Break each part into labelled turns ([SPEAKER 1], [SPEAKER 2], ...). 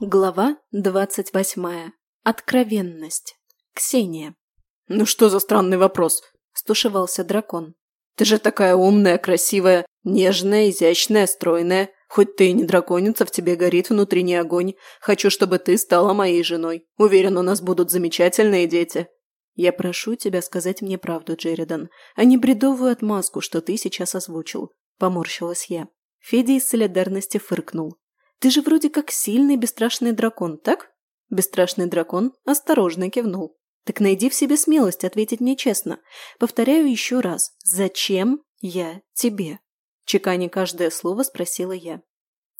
[SPEAKER 1] Глава двадцать восьмая. Откровенность. Ксения.
[SPEAKER 2] «Ну что за странный вопрос?» – стушевался дракон. «Ты же такая умная, красивая, нежная, изящная, стройная. Хоть ты и не драконица, в тебе горит внутренний огонь. Хочу, чтобы ты стала моей женой. Уверен, у нас будут замечательные дети».
[SPEAKER 1] «Я прошу тебя сказать мне правду, Джеридан, а не бредовую отмазку, что ты сейчас озвучил», – поморщилась я. Федя из солидарности фыркнул. Ты же вроде как сильный бесстрашный дракон, так?» Бесстрашный дракон осторожно кивнул. «Так найди в себе смелость ответить мне честно. Повторяю еще раз. Зачем я тебе?» Чеканя каждое слово спросила я.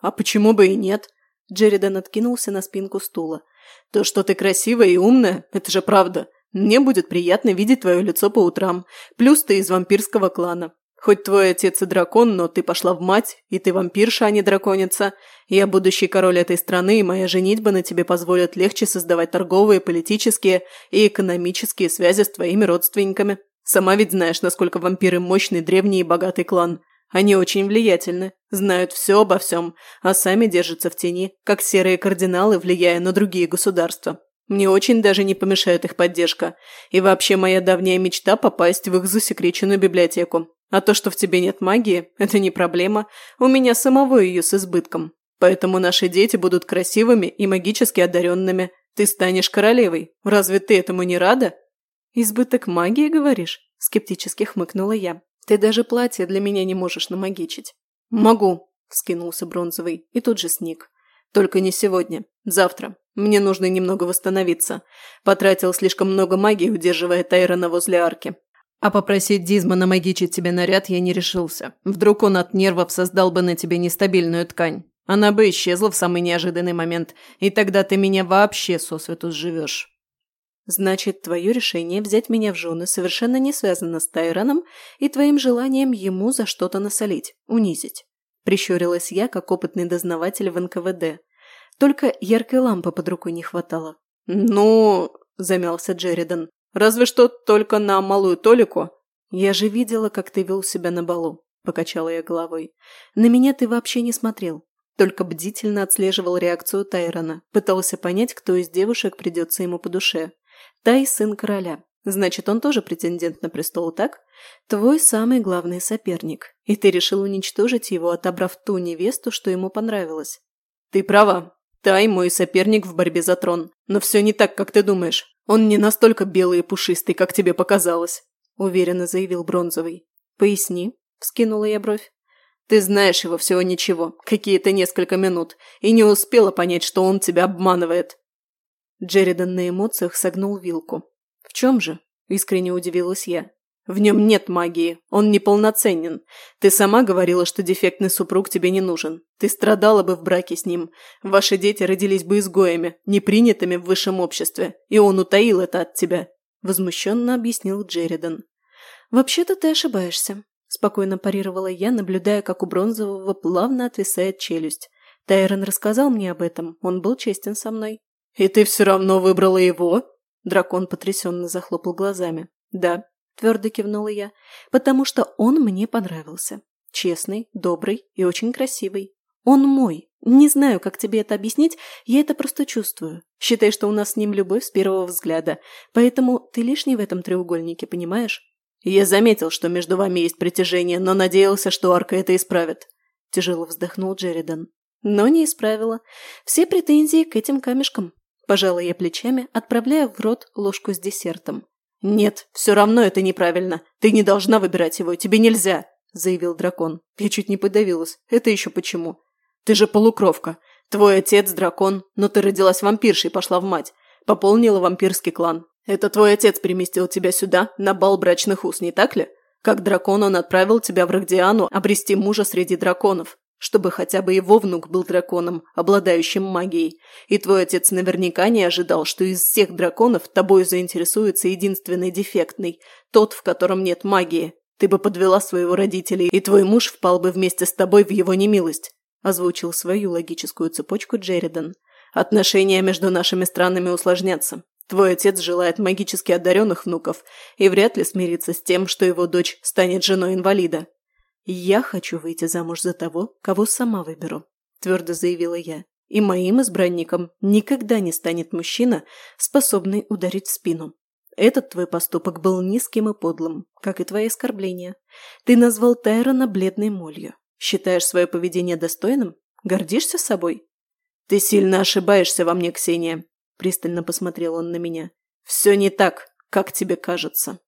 [SPEAKER 2] «А почему бы и нет?» Джеридан откинулся на спинку стула. «То, что ты красивая и умная, это же правда. Мне будет приятно видеть твое лицо по утрам. Плюс ты из вампирского клана. Хоть твой отец и дракон, но ты пошла в мать, и ты вампирша, а не драконица. Я будущий король этой страны, и моя женитьба на тебе позволит легче создавать торговые, политические и экономические связи с твоими родственниками. Сама ведь знаешь, насколько вампиры мощный, древний и богатый клан. Они очень влиятельны, знают все обо всем, а сами держатся в тени, как серые кардиналы, влияя на другие государства. Мне очень даже не помешает их поддержка. И вообще моя давняя мечта попасть в их засекреченную библиотеку. А то, что в тебе нет магии, это не проблема. У меня самого ее с избытком. Поэтому наши дети будут красивыми и магически одаренными. Ты станешь королевой. Разве ты этому не рада?»
[SPEAKER 1] «Избыток магии, говоришь?» – скептически хмыкнула я. «Ты даже платье для меня не можешь намагичить».
[SPEAKER 2] «Могу», – вскинулся Бронзовый и тут же сник. «Только не сегодня. Завтра. Мне нужно немного восстановиться. Потратил слишком много магии, удерживая Тайрона возле арки. А попросить Дизма намагичить тебе наряд я не решился. Вдруг он от нервов создал бы на тебе нестабильную ткань. Она бы исчезла в самый неожиданный момент, и тогда ты меня вообще сосвету сживешь.
[SPEAKER 1] Значит, твое решение взять меня в жены совершенно не связано с Тайроном и твоим желанием ему за что-то насолить, унизить. Прищурилась я, как опытный дознаватель в НКВД. Только яркой лампы под рукой не хватало.
[SPEAKER 2] «Ну...» – замялся Джеридан. Разве что только на малую Толику.
[SPEAKER 1] Я же видела, как ты вел себя на балу, покачала я головой. На меня ты вообще не смотрел. Только бдительно отслеживал реакцию Тайрона, пытался понять, кто из девушек придется ему по душе. Тай – сын короля. Значит, он тоже претендент на престол, так? Твой самый главный соперник. И ты решил уничтожить его, отобрав ту невесту, что ему понравилось.
[SPEAKER 2] Ты права. Тай – мой соперник в борьбе за трон. Но все не так, как ты думаешь. Он не настолько белый и пушистый, как тебе показалось», – уверенно заявил Бронзовый.
[SPEAKER 1] «Поясни», – вскинула я бровь.
[SPEAKER 2] «Ты знаешь его всего ничего, какие-то несколько минут, и не успела понять, что он тебя обманывает».
[SPEAKER 1] Джеридан на эмоциях согнул вилку. «В чем же?» – искренне удивилась я.
[SPEAKER 2] В нем нет магии, он неполноценен. Ты сама говорила, что дефектный супруг тебе не нужен. Ты страдала бы в браке с ним. Ваши дети родились бы изгоями, непринятыми в высшем обществе. И он утаил это от тебя», – возмущенно объяснил Джеридан.
[SPEAKER 1] «Вообще-то ты ошибаешься», – спокойно парировала я, наблюдая, как у Бронзового плавно отвисает челюсть. Тайрон рассказал мне об этом, он был честен со мной.
[SPEAKER 2] «И ты все равно выбрала его?» Дракон потрясенно захлопал глазами.
[SPEAKER 1] «Да, – твердо кивнула я, – потому что он мне понравился. Честный, добрый и очень красивый. Он мой. Не знаю, как тебе это объяснить, я это просто чувствую. Считай, что у нас с ним любовь с первого взгляда, поэтому ты лишний в этом треугольнике, понимаешь?
[SPEAKER 2] Я заметил, что между вами есть притяжение, но надеялся, что арка это исправит. Тяжело вздохнул Джеридан.
[SPEAKER 1] Но не исправила. Все претензии к этим камешкам. Пожала я плечами, отправляя в рот ложку с десертом.
[SPEAKER 2] «Нет, все равно это неправильно. Ты не должна выбирать его, тебе нельзя», – заявил дракон. Я чуть не подавилась. Это еще почему? «Ты же полукровка. Твой отец – дракон, но ты родилась вампиршей и пошла в мать. Пополнила вампирский клан. Это твой отец переместил тебя сюда, на бал брачных уз, не так ли? Как дракон он отправил тебя в Рагдиану обрести мужа среди драконов чтобы хотя бы его внук был драконом, обладающим магией. И твой отец наверняка не ожидал, что из всех драконов тобой заинтересуется единственный дефектный, тот, в котором нет магии. Ты бы подвела своего родителя, и твой муж впал бы вместе с тобой в его немилость», озвучил свою логическую цепочку Джеридан. «Отношения между нашими странами усложнятся. Твой отец желает магически одаренных внуков и вряд ли смирится с тем, что его дочь станет женой инвалида.
[SPEAKER 1] «Я хочу выйти замуж за того, кого сама выберу», – твердо заявила я. и моим избранником никогда не станет мужчина, способный ударить в спину. Этот твой поступок был низким и подлым, как и твои оскорбления. Ты назвал Тайрона бледной молью. Считаешь свое поведение достойным? Гордишься собой? Ты сильно ошибаешься во мне, Ксения. Пристально посмотрел он на меня. Все не так, как тебе кажется.